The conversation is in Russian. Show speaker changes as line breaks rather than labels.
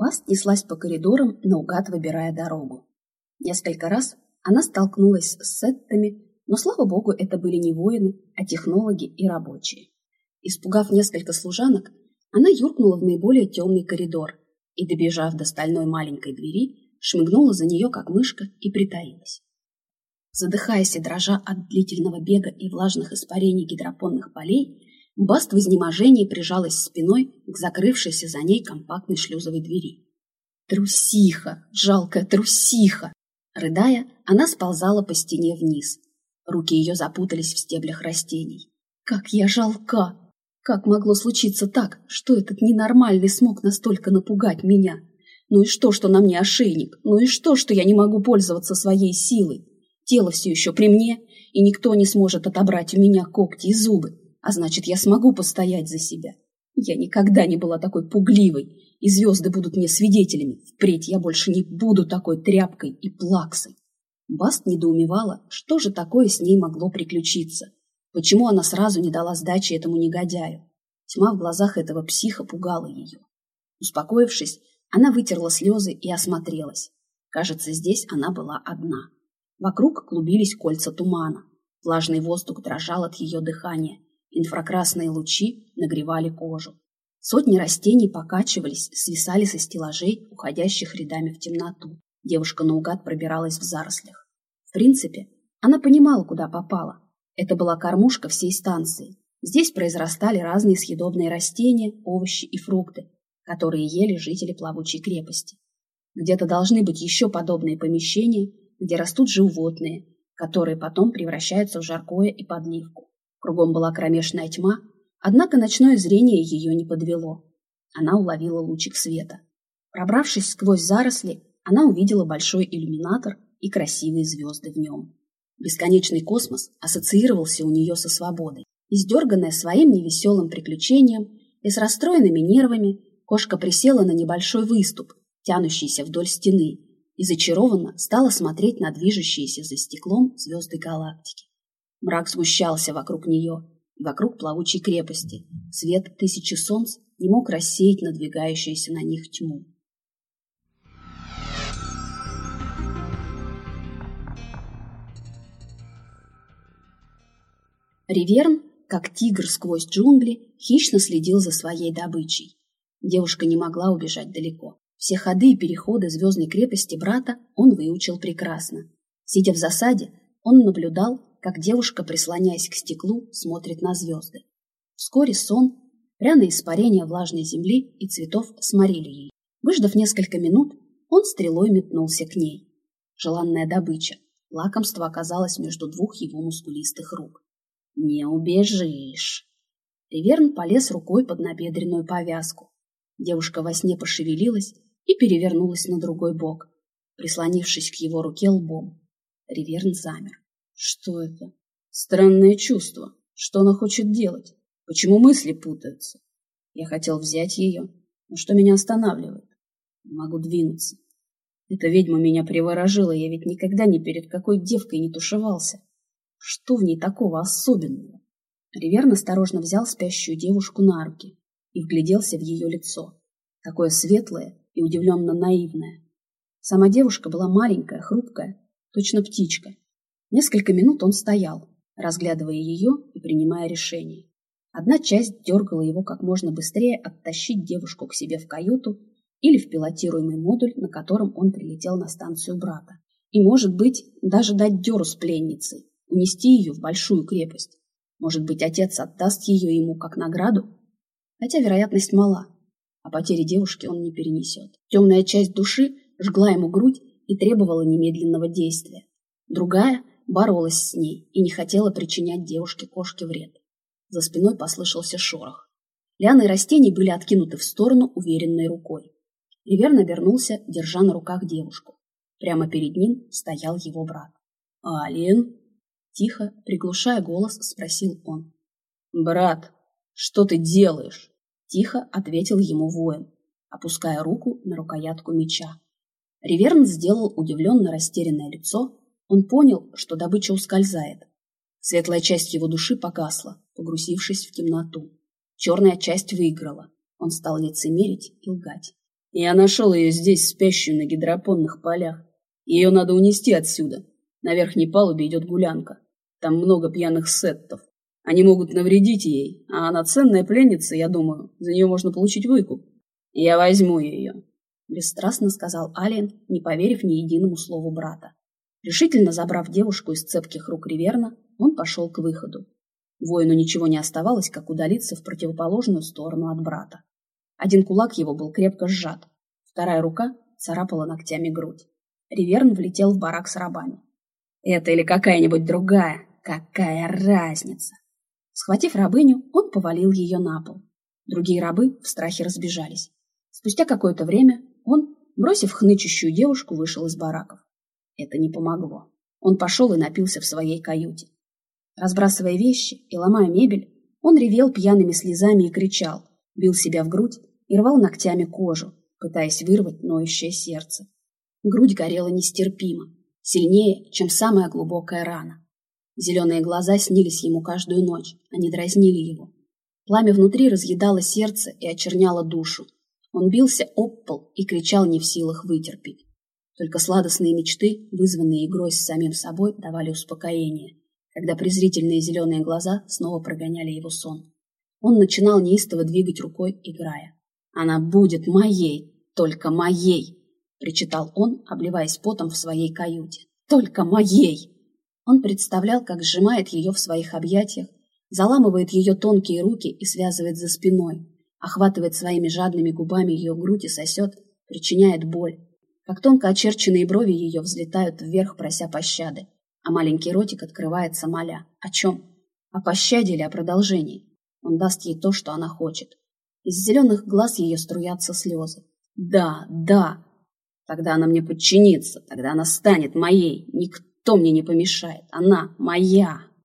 Баст неслась по коридорам, наугад выбирая дорогу. Несколько раз она столкнулась с сеттами, но, слава богу, это были не воины, а технологи и рабочие. Испугав несколько служанок, она юркнула в наиболее темный коридор и, добежав до стальной маленькой двери, шмыгнула за нее, как мышка, и притаилась. Задыхаясь и дрожа от длительного бега и влажных испарений гидропонных полей, Баст в изнеможении прижалась спиной к закрывшейся за ней компактной шлюзовой двери. «Трусиха! Жалкая трусиха!» Рыдая, она сползала по стене вниз. Руки ее запутались в стеблях растений. «Как я жалка! Как могло случиться так, что этот ненормальный смог настолько напугать меня? Ну и что, что на мне ошейник? Ну и что, что я не могу пользоваться своей силой? Тело все еще при мне, и никто не сможет отобрать у меня когти и зубы, а значит, я смогу постоять за себя. Я никогда не была такой пугливой, и звезды будут мне свидетелями. Впредь я больше не буду такой тряпкой и плаксой. Баст недоумевала, что же такое с ней могло приключиться. Почему она сразу не дала сдачи этому негодяю? Тьма в глазах этого психа пугала ее. Успокоившись, она вытерла слезы и осмотрелась. Кажется, здесь она была одна. Вокруг клубились кольца тумана. Влажный воздух дрожал от ее дыхания. Инфракрасные лучи нагревали кожу. Сотни растений покачивались, свисали со стеллажей, уходящих рядами в темноту. Девушка наугад пробиралась в зарослях. В принципе, она понимала, куда попала. Это была кормушка всей станции. Здесь произрастали разные съедобные растения, овощи и фрукты, которые ели жители плавучей крепости. Где-то должны быть еще подобные помещения, где растут животные, которые потом превращаются в жаркое и подливку. Кругом была кромешная тьма, однако ночное зрение ее не подвело. Она уловила лучик света. Пробравшись сквозь заросли, она увидела большой иллюминатор и красивые звезды в нем. Бесконечный космос ассоциировался у нее со свободой. Издерганная своим невеселым приключением и с расстроенными нервами, кошка присела на небольшой выступ, тянущийся вдоль стены, и зачарованно стала смотреть на движущиеся за стеклом звезды галактики. Мрак сгущался вокруг нее, вокруг плавучей крепости. Свет тысячи солнц не мог рассеять надвигающуюся на них тьму. Риверн, как тигр сквозь джунгли, хищно следил за своей добычей. Девушка не могла убежать далеко. Все ходы и переходы звездной крепости брата он выучил прекрасно. Сидя в засаде, он наблюдал, как девушка, прислоняясь к стеклу, смотрит на звезды. Вскоре сон, пряное испарение влажной земли и цветов сморили ей. Выждав несколько минут, он стрелой метнулся к ней. Желанная добыча. Лакомство оказалось между двух его мускулистых рук. «Не убежишь!» Риверн полез рукой под набедренную повязку. Девушка во сне пошевелилась и перевернулась на другой бок, прислонившись к его руке лбом. Риверн замер. Что это? Странное чувство. Что она хочет делать? Почему мысли путаются? Я хотел взять ее, но что меня останавливает? Не могу двинуться. Эта ведьма меня приворожила, я ведь никогда ни перед какой девкой не тушевался. Что в ней такого особенного? Риверн осторожно взял спящую девушку на руки и вгляделся в ее лицо. Такое светлое и удивленно наивная. Сама девушка была маленькая, хрупкая, точно птичка. Несколько минут он стоял, разглядывая ее и принимая решение. Одна часть дергала его как можно быстрее оттащить девушку к себе в каюту или в пилотируемый модуль, на котором он прилетел на станцию брата. И, может быть, даже дать деру с пленницей, унести ее в большую крепость. Может быть, отец отдаст ее ему как награду? Хотя вероятность мала а потери девушки он не перенесет. Темная часть души жгла ему грудь и требовала немедленного действия. Другая боролась с ней и не хотела причинять девушке-кошке вред. За спиной послышался шорох. Лианы растений были откинуты в сторону уверенной рукой. Риверн обернулся, держа на руках девушку. Прямо перед ним стоял его брат. «Алиен?» Тихо, приглушая голос, спросил он. «Брат, что ты делаешь?» Тихо ответил ему воин, опуская руку на рукоятку меча. Риверн сделал удивленно растерянное лицо. Он понял, что добыча ускользает. Светлая часть его души погасла, погрузившись в темноту. Черная часть выиграла. Он стал лицемерить и лгать.
Я нашел ее здесь, спящую на гидропонных полях. Ее надо унести отсюда. На верхней палубе идет гулянка. Там много пьяных сеттов. Они могут навредить ей, а она ценная пленница, я думаю. За нее можно получить выкуп. Я возьму ее. Бесстрастно сказал Алиен, не поверив ни единому слову брата. Решительно забрав девушку из цепких рук Риверна, он пошел к выходу. Воину ничего не оставалось, как удалиться в противоположную сторону от брата. Один кулак его был крепко сжат, вторая рука царапала ногтями грудь. Риверн влетел в барак с рабами. «Это или какая-нибудь другая? Какая разница?» Схватив рабыню, он повалил ее на пол. Другие рабы в страхе разбежались. Спустя какое-то время он, бросив хнычущую девушку, вышел из бараков. Это не помогло. Он пошел и напился в своей каюте. Разбрасывая вещи и ломая мебель, он ревел пьяными слезами и кричал, бил себя в грудь и рвал ногтями кожу, пытаясь вырвать ноющее сердце. Грудь горела нестерпимо, сильнее, чем самая глубокая рана. Зеленые глаза снились ему каждую ночь, они дразнили его. Пламя внутри разъедало сердце и очерняло душу. Он бился об пол и кричал не в силах вытерпеть. Только сладостные мечты, вызванные игрой с самим собой, давали успокоение, когда презрительные зеленые глаза снова прогоняли его сон. Он начинал неистово двигать рукой, играя. «Она будет моей, только моей!» — причитал он, обливаясь потом в своей каюте. «Только моей!» Он представлял, как сжимает ее в своих объятиях, заламывает ее тонкие руки и связывает за спиной, охватывает своими жадными губами ее грудь и сосет, причиняет боль, как тонко очерченные брови ее взлетают вверх, прося пощады, а маленький ротик открывается, моля. О чем? О пощаде или о продолжении? Он даст ей то, что она хочет. Из зеленых глаз ее струятся слезы. Да, да. Тогда она мне подчинится, тогда она станет моей. Никто мне не помешает. Она моя.